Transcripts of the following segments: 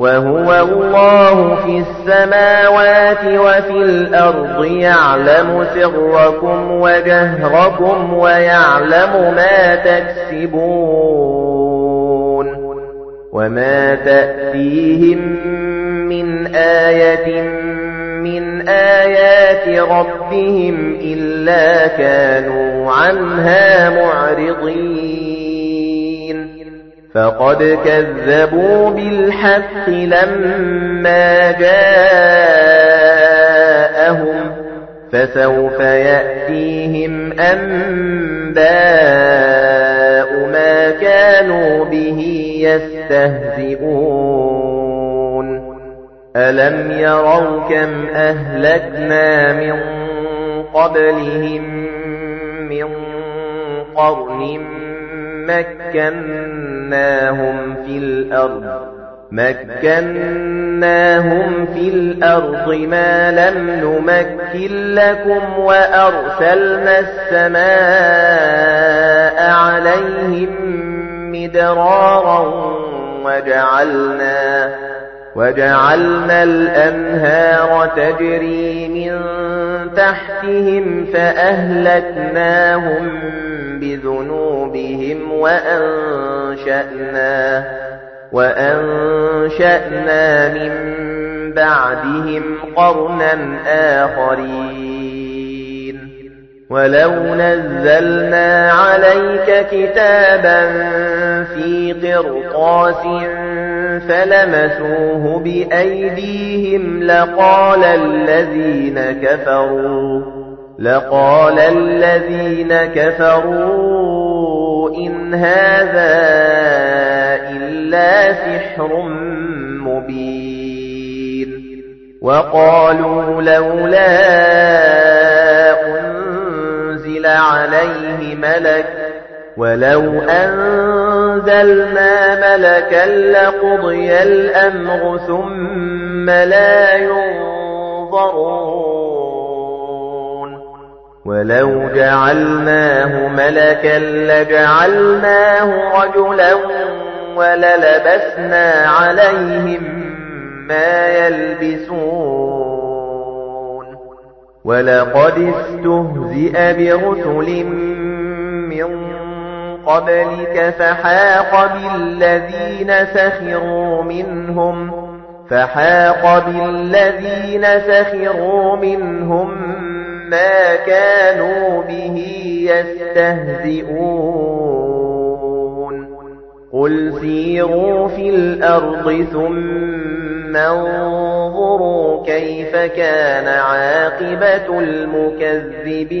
وَهُوَ اللَّهُ فِي السَّمَاوَاتِ وَفِي الْأَرْضِ يَعْلَمُ سِرَّكُمْ وَجَهْرَكُمْ وَيَعْلَمُ مَا تَكْسِبُونَ وَمَا تَأْتِيهِم مِّنْ آيَةٍ مِّنْ آيَاتِ رَبِّهِمْ إِلَّا كَانُوا عَنْهَا مُعْرِضِينَ فَقَدْ كَذَّبُوا بِالْحَقِّ لَمَّا جَاءَهُمْ فَسَوْفَ يَأْتِيهِمْ أَنبَاءُ مَا كَانُوا بِهِ يَسْتَهْزِئُونَ. أَلَمْ يَرَوْا كَمْ أَهْلَكْنَا مِنْ قَبْلِهِمْ مِنْ قَرْنٍ مَكَّنَّاهُمْ فِي الْأَرْضِ. مَكَّنَّاهُمْ فِي الْأَرْضِ مَا لَمْ نُمَكِّن لَّكُمْ وَأَرْسَلْنَا السَّمَاءَ عَلَيْهِم مِّدْرَارًا وَجَعَلْنَا وَجَعَلْنَا الْأَنْهَارَ تَجْرِي مِن تَحْتِهِمْ فَأَهْلَكْنَاهُم بِذُنُوبِهِمْ وَأَنشَأْنَا وَأَنشَأْنَا مِن بَعْدِهِمْ قَرْنًا آخَرِينَ. وَلَوْ نَزَّلْنَا عَلَيْكَ كِتَابًا فِي قِرْطَاسٍ فَلَمَسُوهُ بِأَيْدِيهِمْ لَقَالَ الَّذِينَ كَفَرُوا لَقَالَ الَّذِينَ كَفَرُوا إِنْ هَذَا إِلَّا سِحْرٌ مُبِينٌ. وَقَالُوا لَوْلَا أُنْزِلَ عَلَيْهِ مَلَكٌ وَلَوْ أَنزَلْنَا مَلَكًا لَّقُضِيَ الْأَمْرُ ثُمَّ لَا يُنظَرُونَ وَلَوْ جَعَلْنَاهُ مَلَكًا لَّجَعَلْنَاهُ رَجُلًا وَلَلَبَسْنَا عَلَيْهِم مَّا يَلْبِسُونَ وَلَقَدِ اسْتُهْزِئَ بِرُسُلٍ مِّن قَبْلِكَ فَحَاقَ بِالَّذِينَ سَخِرُوا مِنْهُمْ فَحَاقَ بِالَّذِينَ سَخِرُوا مِنْهُم مَا كَانُوا بِهِ يَسْتَهْزِئُونَ. قُلْ سِيرُوا فِي الْأَرْضِ ثُمَّ انظُرُوا كَيْفَ كَانَ عَاقِبَةُ الْمُكَذِّبِينَ.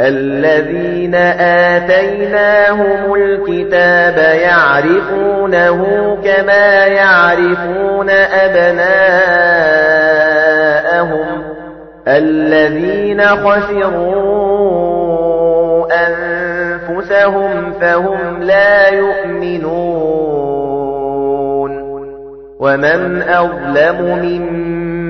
الَّذِينَ آتَيْنَاهُمُ الْكِتَابَ يَعْرِفُونَهُ كَمَا يَعْرِفُونَ أَبْنَاءَهُمُ الَّذِينَ خَسِرُوا أَنفُسَهُمْ فَهُمْ لَا يُؤْمِنُونَ وَمَنْ أَظْلَمُ مِمَّنِ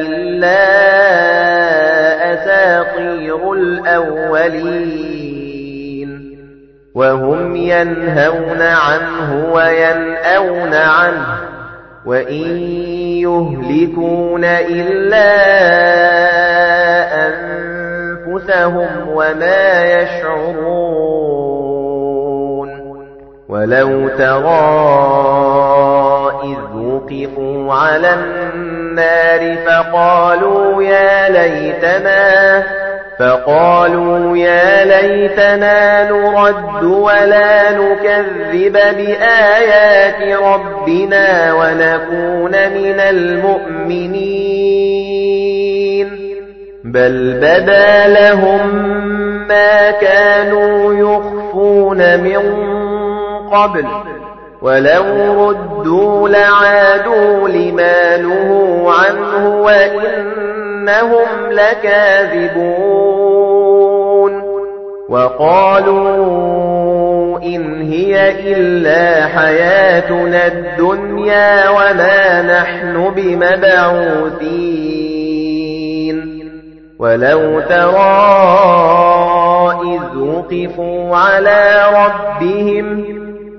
إِلَّا أَسَاطِيرُ الْأَوَّلِينَ وَهُمْ يَنْهَوْنَ عَنْهُ وَيَنْأَوْنَ عَنْهُ وَإِنْ يُهْلِكُونَ إِلَّا أَنفُسَهُمْ وَمَا يَشْعُرُونَ وَلَوْ تَرَى إِذْ وُقِفُوا عَلَى النَّارِ فَقَالُوا يَا لَيْتَنَا فقالوا يا ليتنا نرد ولا نكذب بآيات ربنا ونكون من المؤمنين. بل بدا لهم ما كانوا يخفون من قبل. ولو ردوا لعادوا لما نهوا عنه وإنهم لكاذبون وقالوا إن هي إلا حياتنا الدنيا وما نحن بمبعوثين ولو ترى إذ وقفوا على ربهم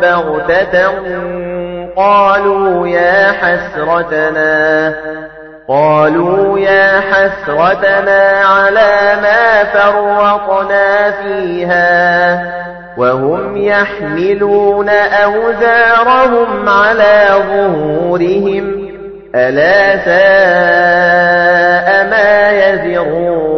بغتة قالوا يا حسرتنا قالوا يا حسرتنا على ما فرطنا فيها وهم يحملون أوزارهم على ظهورهم ألا ساء ما يزرون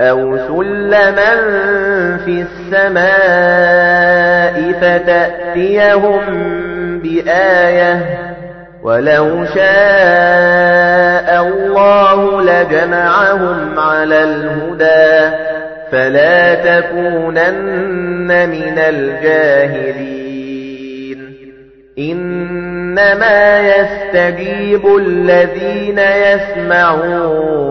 أو سلما في السماء فتأتيهم بآية ولو شاء الله لجمعهم على الهدى فلا تكونن من الجاهلين إنما يستجيب الذين يسمعون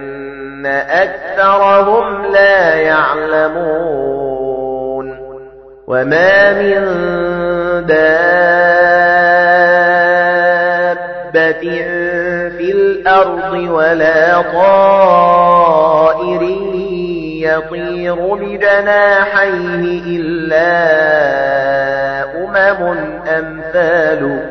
أكثرهم لا يعلمون وما من دابة في الأرض ولا طائر يطير بجناحيه إلا أمم أمثالكم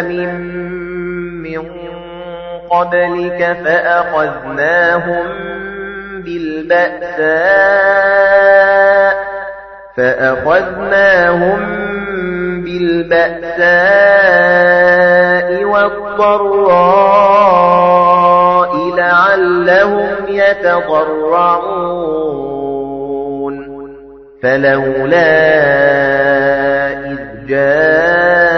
أمم من قبلك فأخذناهم بالبأساء فأخذناهم بالبأساء والضراء لعلهم يتضرعون فلولا إذ جاءهم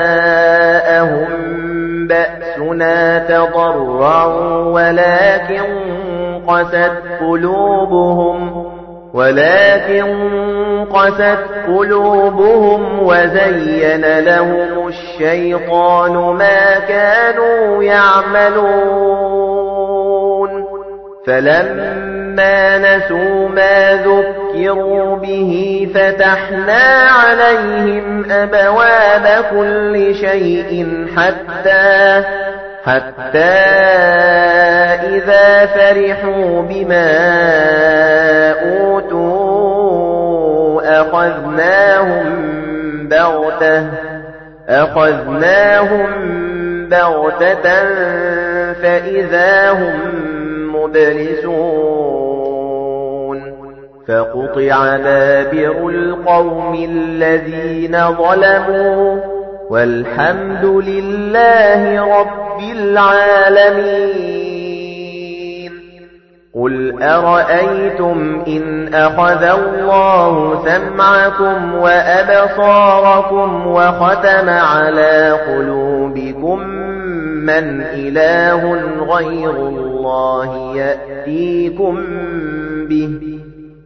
بأسنا تضرعوا ولكن قست قلوبهم ولكن قست قلوبهم وزين لهم الشيطان ما كانوا يعملون. فلما نسوا ما ذكروا به فتحنا عليهم أبواب كل شيء حتى حتى إذا فرحوا بما أوتوا أخذناهم بغتة أخذناهم بغتة فإذا هم مبلسون. فقطع دابر القوم الذين ظلموا والحمد لله رب العالمين. قل أرأيتم إن أخذ الله سمعكم وأبصاركم وختم على قلوبكم من إله غير الله يأتيكم به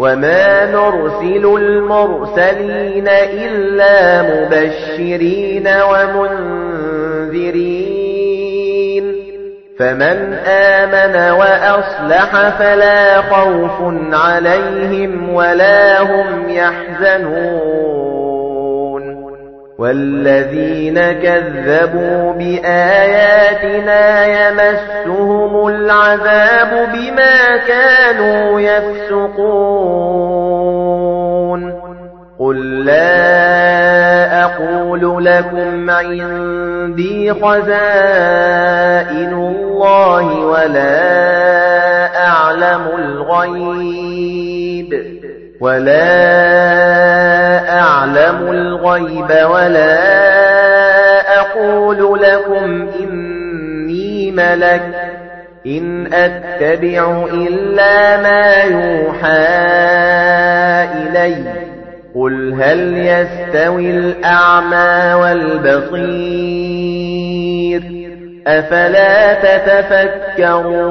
وما نرسل المرسلين إلا مبشرين ومنذرين فمن آمن وأصلح فلا خوف عليهم ولا هم يحزنون والذين كذبوا بآياتنا يمسهم العذاب بما كانوا يفسقون. قل لا أقول لكم عندي خزائن الله ولا أعلم الغيب ولا أعلم الغيب ولا أقول لكم إني ملك إن أتبع إلا ما يوحى إلي قل هل يستوي الأعمى والبصير أفلا تتفكرون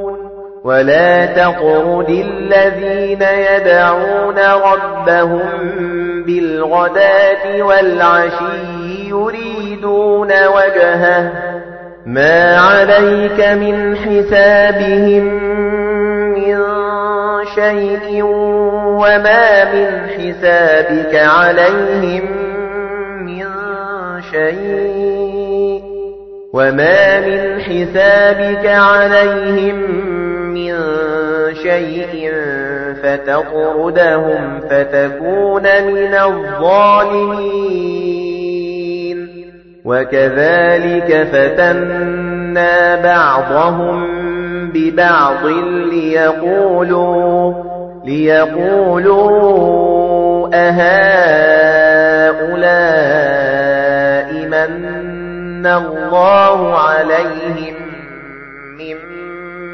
ولا تقرد الذين يدعون ربهم بالغداة والعشي يريدون وجهه. ما عليك من حسابهم من شيء وما من حسابك عليهم من شيء. وما من حسابك عليهم من شيء فتطردهم فتكون من الظالمين. وكذلك فتنا بعضهم ببعض ليقولوا ليقولوا أهؤلاء من الله عليهم من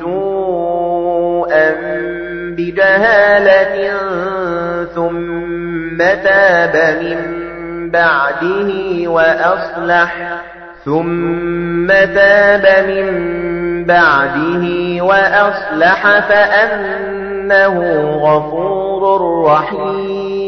سوءا بجهالة ثم تاب من بعده وأصلح ثم تاب من بعده وأصلح فأنه غفور رحيم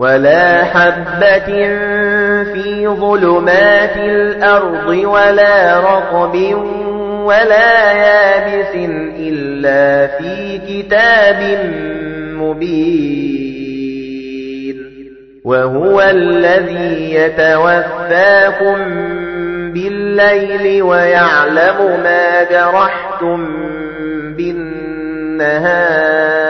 ولا حبة في ظلمات الأرض ولا رقب ولا يابس إلا في كتاب مبين وهو الذي يتوفاكم بالليل ويعلم ما جرحتم بالنهار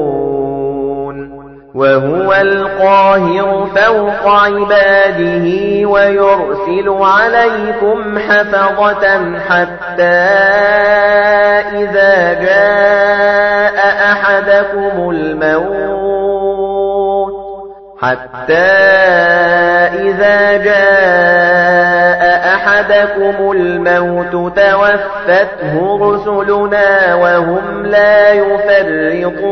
وهو القاهر فوق عباده ويرسل عليكم حفظة حتى إذا جاء أحدكم الموت حَتَّى إِذَا جَاءَ أَحَدَكُمُ الْمَوْتُ تَوَفَّتْهُ رُسُلُنَا وَهُمْ لَا يُفَرِّطُونَ.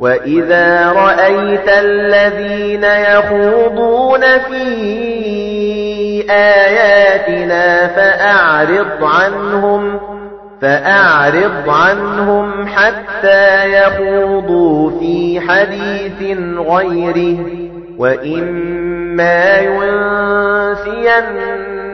وَإِذَا رَأَيْتَ الَّذِينَ يَخُوضُونَ فِي آيَاتِنَا فَأَعْرِضْ عَنْهُمْ فَأَعْرِضْ عَنْهُمْ حَتَّى يَخُوضُوا فِي حَدِيثٍ غَيْرِهِ وَإِمَّا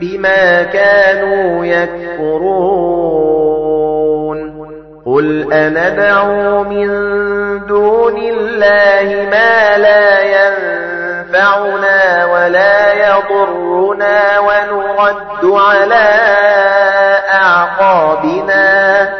بِمَا كَانُوا يَكْفُرُونَ. قُلْ أَنَدْعُو مِن دُونِ اللَّهِ مَا لَا يَنفَعُنَا وَلَا يَضُرُّنَا وَنُرَدُّ عَلَى أَعْقَابِنَا.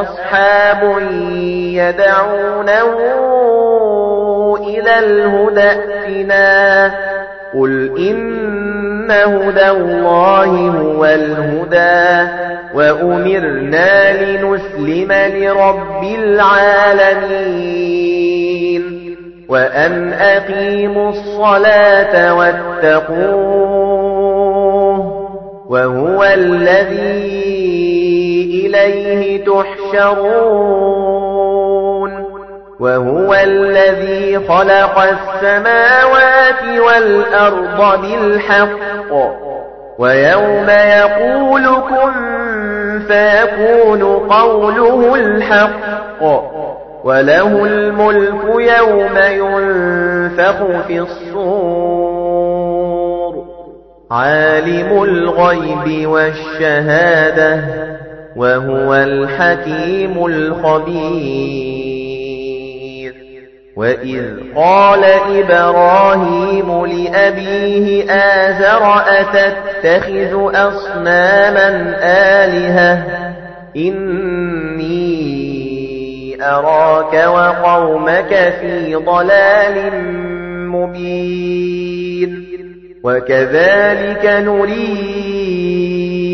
أَصْحَابٌ يَدْعُونَهُ إِلَى الْهُدَى ائْتِنَا. قُلْ إِنَّ هُدَى اللَّهِ هُوَ الْهُدَى وَأُمِرْنَا لِنُسْلِمَ لِرَبِّ الْعَالَمِينَ. وأن أقيموا الصلاة واتقوه وهو الذي إليه تحشرون وهو الذي خلق السماوات والأرض بالحق ويوم يقول كن فيكون قوله الحق وله الملك يوم ينفخ في الصور عالم الغيب والشهادة وهو الحكيم الخبير. وإذ قال إبراهيم لأبيه آزر أتتخذ أصناما آلهة؟ إني أراك وقومك في ضلال مبين. وكذلك نري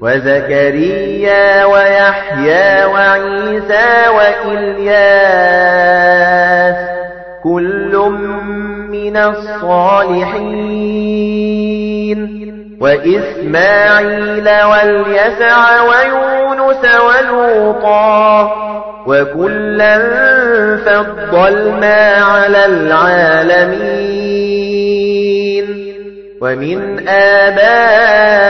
وَزَكَرِيَّا وَيَحْيَى وَعِيسَى وَإِلْيَاسَ كُلٌّ مِنَ الصَّالِحِينَ. وَإِسْمَاعِيلَ وَالْيَسَعَ وَيُونُسَ وَلُوطًا وَكُلًّا فَضَّلْنَا عَلَى الْعَالَمِينَ. وَمِنْ آبَائِهِمْ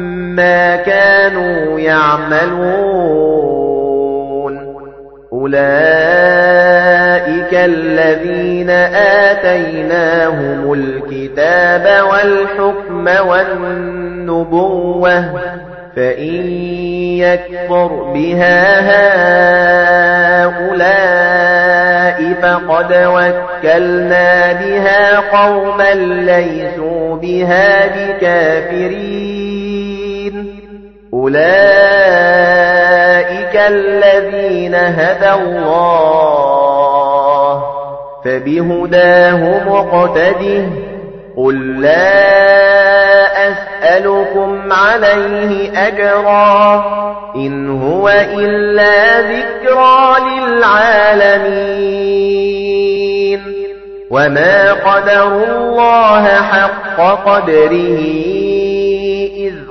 مَّا كَانُوا يَعْمَلُونَ أُولَئِكَ الَّذِينَ آتَيْنَاهُمُ الْكِتَابَ وَالْحُكْمَ وَالنُّبُوَّةَ فَإِن يَكْفُرْ بِهَا هَؤُلَاءِ فَقَدْ وَكَّلْنَا بِهَا قَوْمًا لَّيْسُوا بِهَا بِكَافِرِينَ أُولَئِكَ الَّذِينَ هَدَى اللَّهُ فَبِهُدَاهُ مُقْتَدِهْ قُل لَّا أَسْأَلُكُمْ عَلَيْهِ أَجْرًا إِنْ هُوَ إِلَّا ذِكْرَى لِلْعَالَمِينَ وَمَا قَدَرُوا اللَّهَ حَقَّ قَدْرِهِ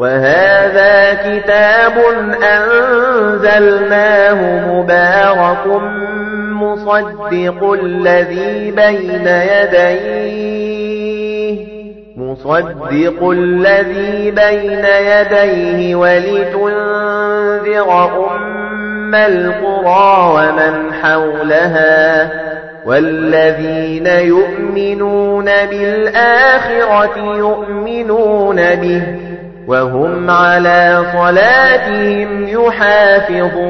وَهَذَا كِتَابٌ أَنزَلْنَاهُ مُبَارَكٌ مُصَدِّقُ الَّذِي بَيْنَ يَدَيْهِ مُصَدِّقُ الَّذِي بَيْنَ يَدَيْهِ وَلِتُنذِرَ أُمَّ الْقُرَى وَمَنْ حَوْلَهَا وَالَّذِينَ يُؤْمِنُونَ بِالْآخِرَةِ يُؤْمِنُونَ بِهِ. وَهُمْ عَلَى صَلَاتِهِمْ يُحَافِظُونَ.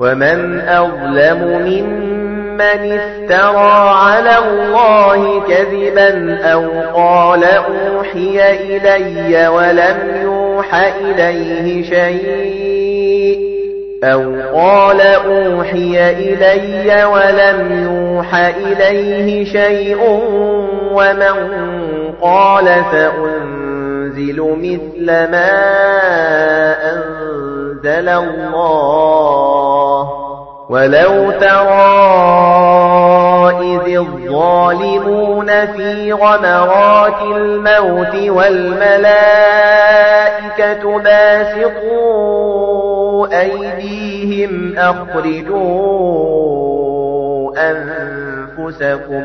وَمَنْ أَظْلَمُ مِمَّنِ افْتَرَى عَلَى اللَّهِ كَذِبًا أَوْ قَالَ أُوحِيَ إِلَيَّ وَلَمْ يُوحَ إِلَيْهِ شَيْءٌ أَوْ قَالَ أُوحِيَ إِلَيَّ وَلَمْ يُوحَ إِلَيْهِ شَيْءٌ وَمَنْ قَالَ سَأُنْزِلُ مِثْلَ مَا أَنزَلَ اللَّهُ. وَلَوْ تَرَى إِذِ الظَّالِمُونَ فِي غَمَرَاتِ الْمَوْتِ وَالْمَلَائِكَةُ بَاسِطُو أَيْدِيهِمْ أَخْرِجُوا أَنفُسَكُمْ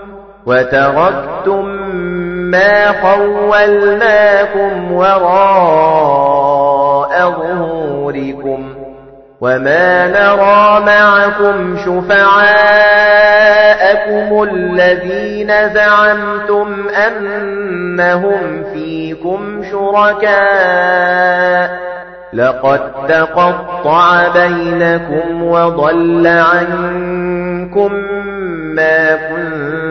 وَتَرَكْتُمْ مَا خَوَّلْنَاكُمْ وَرَاءَ ظُهُورِكُمْ وَمَا نَرَى مَعَكُمْ شُفَعَاءَكُمُ الَّذِينَ زَعَمْتُمْ أَنَّهُمْ فِيكُمْ شُرَكَاءُ لَقَدْ تَقَطَّعَ بَيْنَكُمْ وَضَلَّ عَنكُم مَّا كُنتُمْ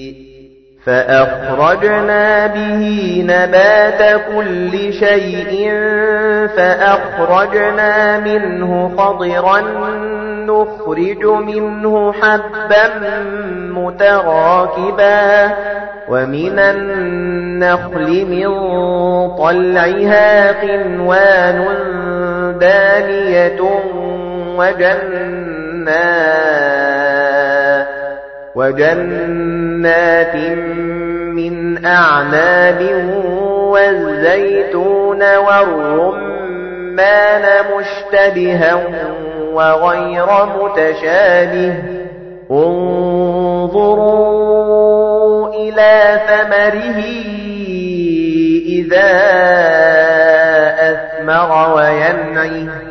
فَأَخْرَجْنَا بِهِ نَبَاتَ كُلِّ شَيْءٍ فَأَخْرَجْنَا مِنْهُ خَضِرًا نُخْرِجُ مِنْهُ حَبًّا مُتَرَاكِبًا وَمِنَ النَّخْلِ مِنْ طَلْعِهَا قِنْوَانٌ دَانِيَةٌ وَجَنَّاتٍ وَجَنَّاتٍ مِّنْ أَعْنَابٍ وَالزَّيْتُونَ وَالرُّمَّانَ مُشْتَبِهًا وَغَيْرَ مُتَشَابِهٍ. انظُرُوا إِلَى ثَمَرِهِ إِذَا أَثْمَرَ وَيَنْعِهِ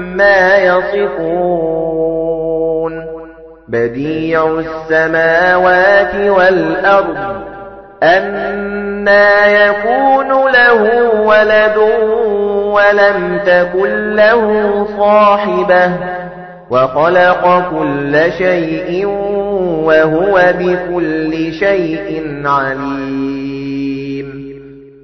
يَصِفُونَ بَدِيعُ السَّمَاوَاتِ وَالْأَرْضِ أَنَّى يَكُونُ لَهُ وَلَدٌ وَلَمْ تَكُن لَّهُ صَاحِبَةٌ وَخَلَقَ كُلَّ شَيْءٍ وَهُوَ بِكُلِّ شَيْءٍ عَلِيمٌ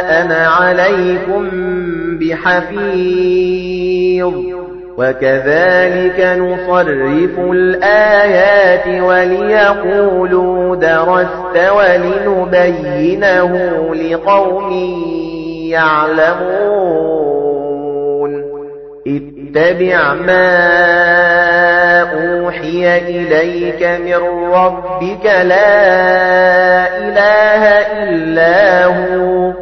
أَنَا عَلَيْكُمْ بِحَفِيظٍ. وَكَذَلِكَ نُصَرِّفُ الْآيَاتِ وَلِيَقُولُوا دَرَسْتَ وَلِنُبَيِّنَهُ لِقَوْمٍ يَعْلَمُونَ. اتَّبِعْ مَا أُوحِيَ إِلَيْكَ مِنْ رَبِّكَ لَا إِلَٰهَ إِلَّا هُوَ.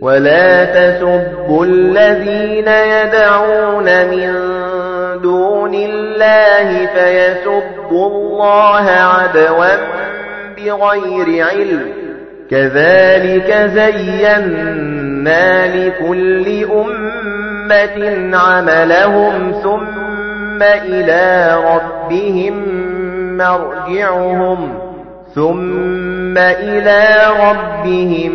وَلَا تَسُبُّوا الَّذِينَ يَدْعُونَ مِن دُونِ اللَّهِ فَيَسُبُّوا اللَّهَ عَدْوًا بِغَيْرِ عِلْمٍ كَذَلِكَ زَيَّنَّا لِكُلِّ أُمَّةٍ عَمَلَهُمْ ثُمَّ إِلَى رَبِّهِمْ مَرْجِعُهُمْ ثُمَّ إِلَى رَبِّهِمْ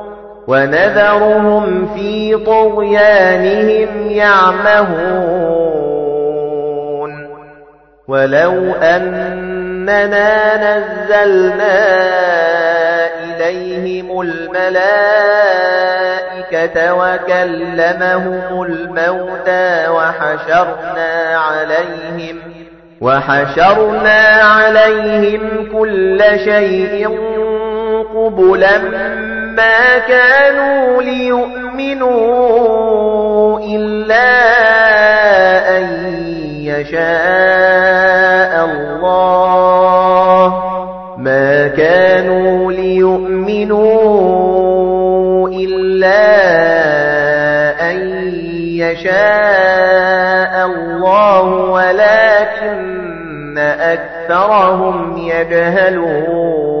وَنَذَرُهُمْ فِي طُغْيَانِهِمْ يَعْمَهُونَ. وَلَوْ أَنَّنَا نَزَّلْنَا إِلَيْهِمُ الْمَلَائِكَةَ وَكَلَّمَهُمُ الْمَوْتَى وَحَشَرْنَا عَلَيْهِمْ وَحَشَرْنَا عَلَيْهِمْ كُلَّ شَيْءٍ قُبُلًا مَا كَانُوا لِيُؤْمِنُوا إِلَّا أَن يَشَاءَ اللَّهُ. مَا كَانُوا لِيُؤْمِنُوا إِلَّا أَن يَشَاءَ اللَّهُ وَلَكِنَّ أَكْثَرَهُمْ يَجْهَلُونَ.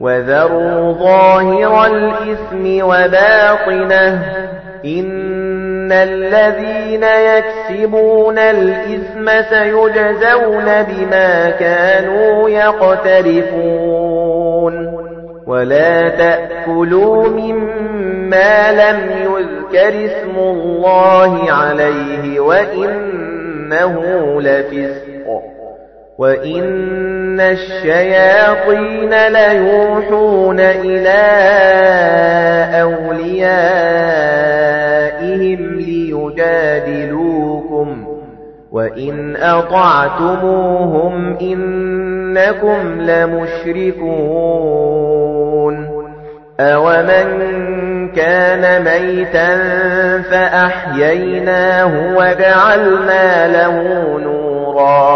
وَذَرُوا ظَاهِرَ الْإِثْمِ وَبَاطِنَهُ إِنَّ الَّذِينَ يَكْسِبُونَ الْإِثْمَ سَيُجْزَوْنَ بِمَا كَانُوا يَقْتَرِفُونَ وَلَا تَأْكُلُوا مِمَّا لَمْ يُذْكَرِ اسْمُ اللَّهِ عَلَيْهِ وَإِنَّهُ لَفِسْقٌ وَإِنَّ الشَّيَاطِينَ لَيُوحُونَ إِلَى أَوْلِيَائِهِمْ لِيُجَادِلُوكُمْ وَإِنْ أَطَعْتُمُوهُمْ إِنَّكُمْ لَمُشْرِكُونَ أَوَمَنْ كَانَ مَيْتًا فَأَحْيَيْنَاهُ وَجَعَلْنَا لَهُ نُورًا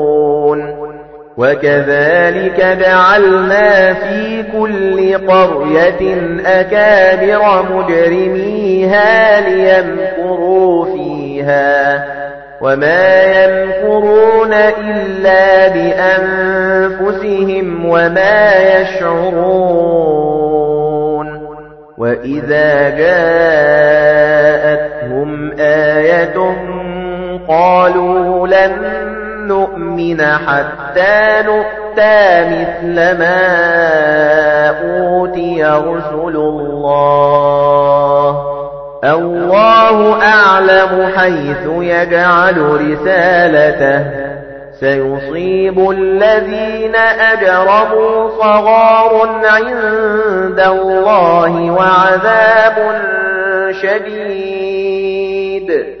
وَكَذَلِكَ جَعَلْنَا فِي كُلِّ قَرْيَةٍ أَكَابِرَ مُجْرِمِيهَا لِيَمْكُرُوا فِيهَا وَمَا يَمْكُرُونَ إِلَّا بِأَنفُسِهِمْ وَمَا يَشْعُرُونَ وَإِذَا جَاءَتْهُمْ آيَةٌ قَالُوا لَن نُؤْمِنَ حَتَّى نُؤْتَى مِثْلَ مَا أُوتِيَ رُسُلُ اللَّهِ. اللَّهُ أَعْلَمُ حَيْثُ يَجْعَلُ رِسَالَتَهُ. سَيُصِيبُ الَّذِينَ أَجْرَمُوا صَغَارٌ عِندَ اللَّهِ وَعَذَابٌ شَدِيدٌ.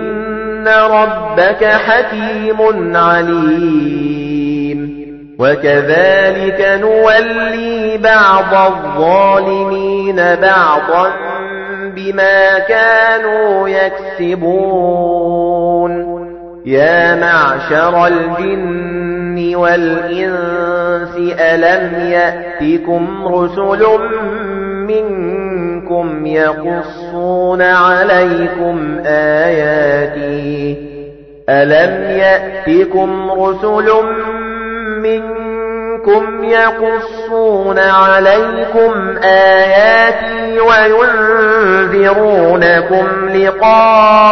ربك حكيم عليم. وكذلك نولي بعض الظالمين بعضا بما كانوا يكسبون. يا معشر الجن والإنس ألم يأتكم رسل منكم يقصون عليكم آياتي. ألم يأتكم رسل منكم يقصون عليكم آياتي وينذرونكم لقاء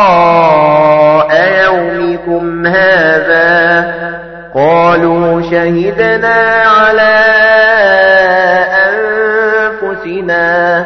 يومكم هذا؟ قالوا شهدنا على أنفسنا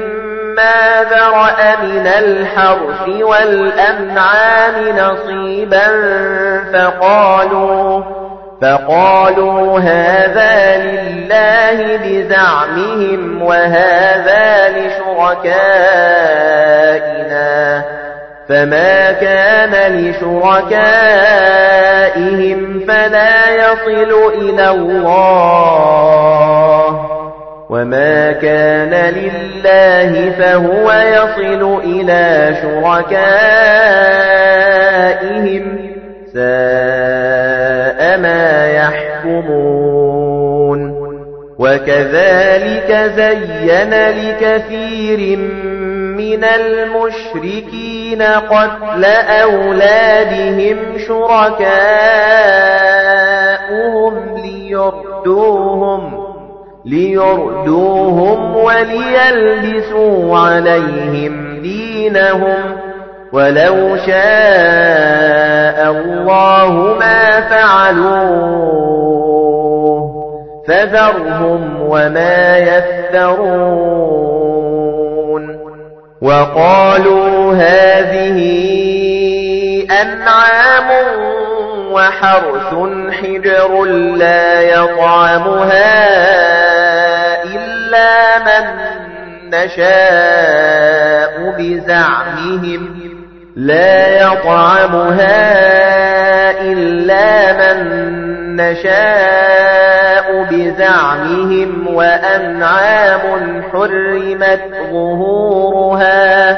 ذرأ من الحرث والأنعام نصيبا فقالوا فقالوا هذا لله بزعمهم وهذا لشركائنا فما كان لشركائهم فلا يصل إلى الله. وما كان لله فهو يصل إلى شركائهم ساء ما يحكمون وكذلك زين لكثير من المشركين قتل أولادهم شركاؤهم ليردوهم ليردوهم وليلبسوا عليهم دينهم ولو شاء الله ما فعلوه فذرهم وما يفترون وقالوا هذه أنعام وحرث حجر لا يطعمها من نشاء بزعمهم لا يطعمها إلا من نشاء بزعمهم وأنعام حرمت ظهورها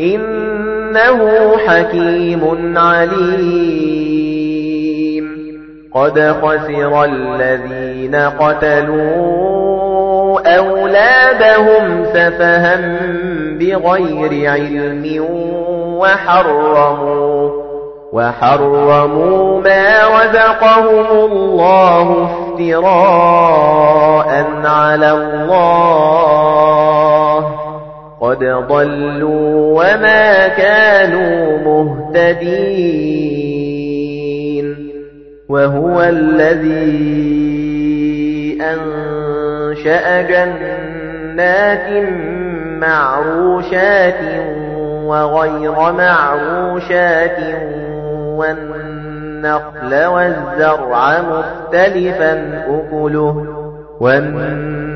إنه حكيم عليم. قد خسر الذين قتلوا أولادهم سفها بغير علم وحرموا وحرموا ما رزقهم الله افتراء على الله. قد ضلوا وما كانوا مهتدين وهو الذي أنشأ جنات معروشات وغير معروشات والنخل والزرع مختلفا أكله والنخل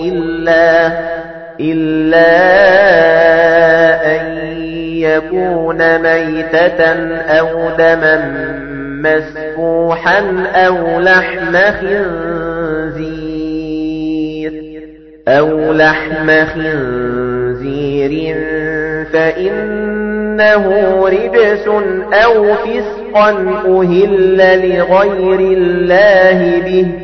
إلا إِلَّا أَن يَكُونَ مَيْتَةً أَوْ دَمًا مَّسْفُوحًا أَوْ لَحْمَ خِنزِيرٍ أَوْ لَحْمَ خِنزِيرٍ فَإِنَّهُ رِجْسٌ أَوْ فِسْقًا أُهِلَّ لِغَيْرِ اللَّهِ بِهِ.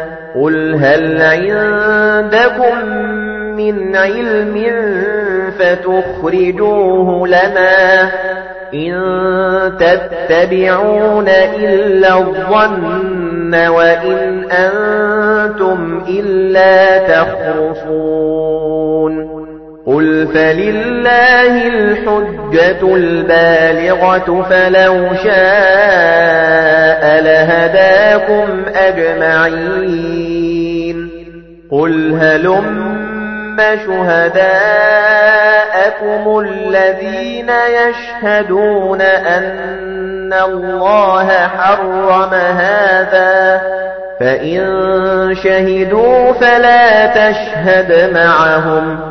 قُلْ هَلْ عِندَكُم مِّنْ عِلْمٍ فَتُخْرِجُوهُ لَنَا إِن تَتَّبِعُونَ إِلَّا الظَّنَّ وَإِنْ أَنتُمْ إِلَّا تَخْرُصُونَ قُلْ فَلِلَّهِ الْحُجَّةُ الْبَالِغَةُ فَلَوْ شَاءَ لَهَدَاكُمْ أَجْمَعِينَ قُلْ هَلُمَّ شُهَدَاءَكُمُ الَّذِينَ يَشْهَدُونَ أَنَّ اللَّهَ حَرَّمَ هَذَا فَإِن شَهِدُوا فَلَا تَشْهَدْ مَعَهُمْ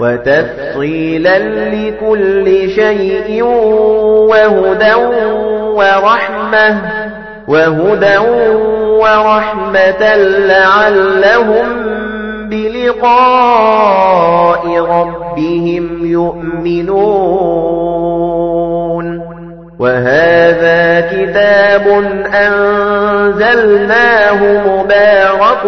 وَتَفْصِيلًا لِكُلِّ شَيْءٍ وَهُدًى وَرَحْمَةً وَهُدًى وَرَحْمَةً لَعَلَّهُم بِلِقَاءِ رَبِّهِمْ يُؤْمِنُونَ. وَهَذَا كِتَابٌ أَنزَلْنَاهُ مُبَارَكٌ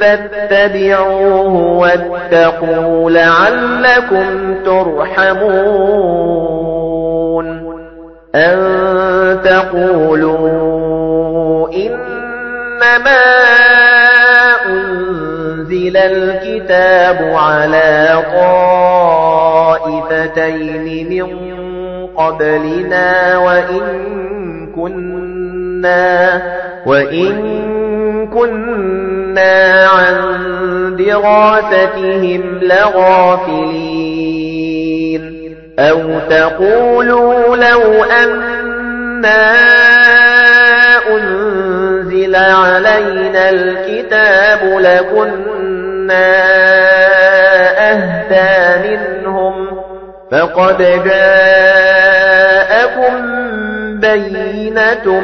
فَاتَّبِعُوهُ وَاتَّقُوا لَعَلَّكُمْ تُرْحَمُونَ أَن تَقُولُوا إِنَّمَا أُنزِلَ الْكِتَابُ عَلَى طَائِفَتَيْنِ مِن قَبْلِنَا وَإِن كُنَّا وَإِن كُنَّا عَن دِرَاسَتِهِمْ لَغَافِلِينَ. أَوْ تَقُولُوا لَوْ أَنَّا أُنزِلَ عَلَيْنَا الْكِتَابُ لَكُنَّا أَهْدَىٰ مِنْهُمْ. فَقَدْ جَاءَكُم بَيِّنَةٌ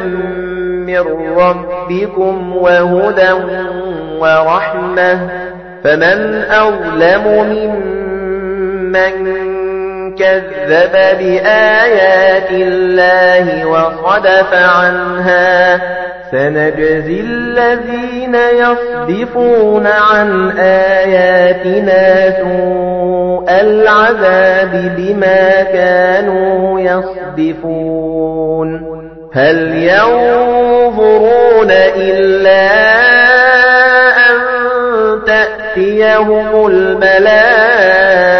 مِّن رَّبِّكُمْ وَهُدًى وَرَحْمَةٌ فَمَنْ أَظْلَمُ مِمَّن كَذَّبَ بِآيَاتِ اللَّهِ وَصَدَفَ عَنْهَا سَنَجْزِي الَّذِينَ يَصْدِفُونَ عَنْ آيَاتِنَا سُوءَ الْعَذَابِ بِمَا كَانُوا يَصْدِفُونَ. هَلْ يَنظُرُونَ إِلَّا أَن تَأْتِيَهُمُ الْمَلَائِكَةُ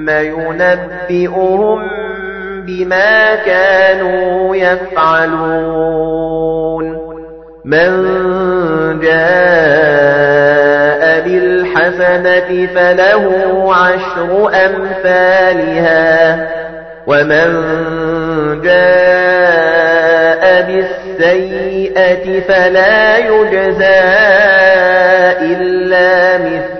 ثُمَّ يُنَبِّئُهُم بِمَا كَانُوا يَفْعَلُونَ. مَن جَاءَ بِالْحَسَنَةِ فَلَهُ عَشْرُ أَمْثَالِهَا وَمَن جَاءَ بِالسَّيِّئَةِ فَلَا يُجْزَىٰ إِلَّا مِثْلَهَا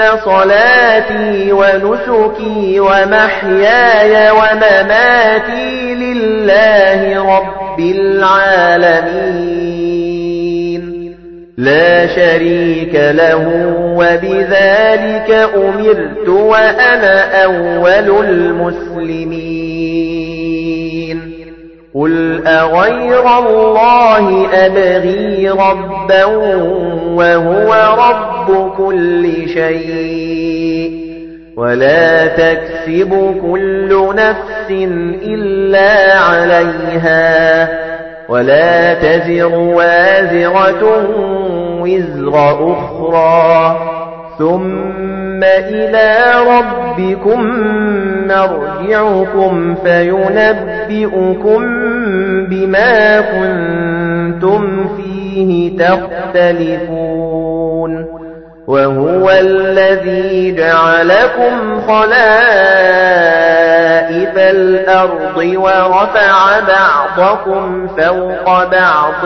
صَلَاتِي وَنُسُكِي وَمَحْيَايَ وَمَمَاتِي لِلَّهِ رَبِّ الْعَالَمِينَ. لَا شَرِيكَ لَهُ وَبِذَلِكَ أُمِرْتُ وَأَنَا أَوَّلُ الْمُسْلِمِينَ. قُلْ أَغَيْرَ اللَّهِ أَبْغِي رَبًّا وَهُوَ رَبُّ كُلِّ شَيْءٍ وَلَا تَكْسِبُ كُلُّ نَفْسٍ إِلَّا عَلَيْهَا وَلَا تَزِرُ وَازِرَةٌ وِزْرَ أُخْرَى ثُمَّ إِلَى رَبِّكُمْ مَرْجِعُكُمْ فَيُنَبِّئُكُم بِمَا كُنتُمْ فِيهِ تَخْتَلِفُونَ وَهُوَ الَّذِي جَعَلَكُمْ خَلَائِفَ الْأَرْضِ وَرَفَعَ بَعْضَكُمْ فَوْقَ بَعْضٍ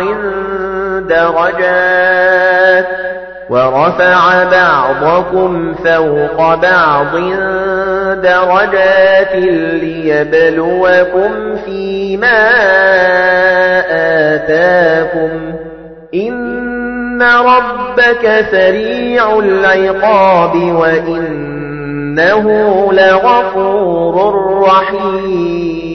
دَرَجَاتٍ وَرَفَعَ بَعْضَكُمْ فَوْقَ بَعْضٍ دَرَجَاتٍ لِيَبْلُوَكُمْ فِيمَا آتَاكُمْ إِنَّ رَبَّكَ سَرِيعُ الْعِقَابِ وَإِنَّهُ لَغَفُورٌ رَّحِيمٌ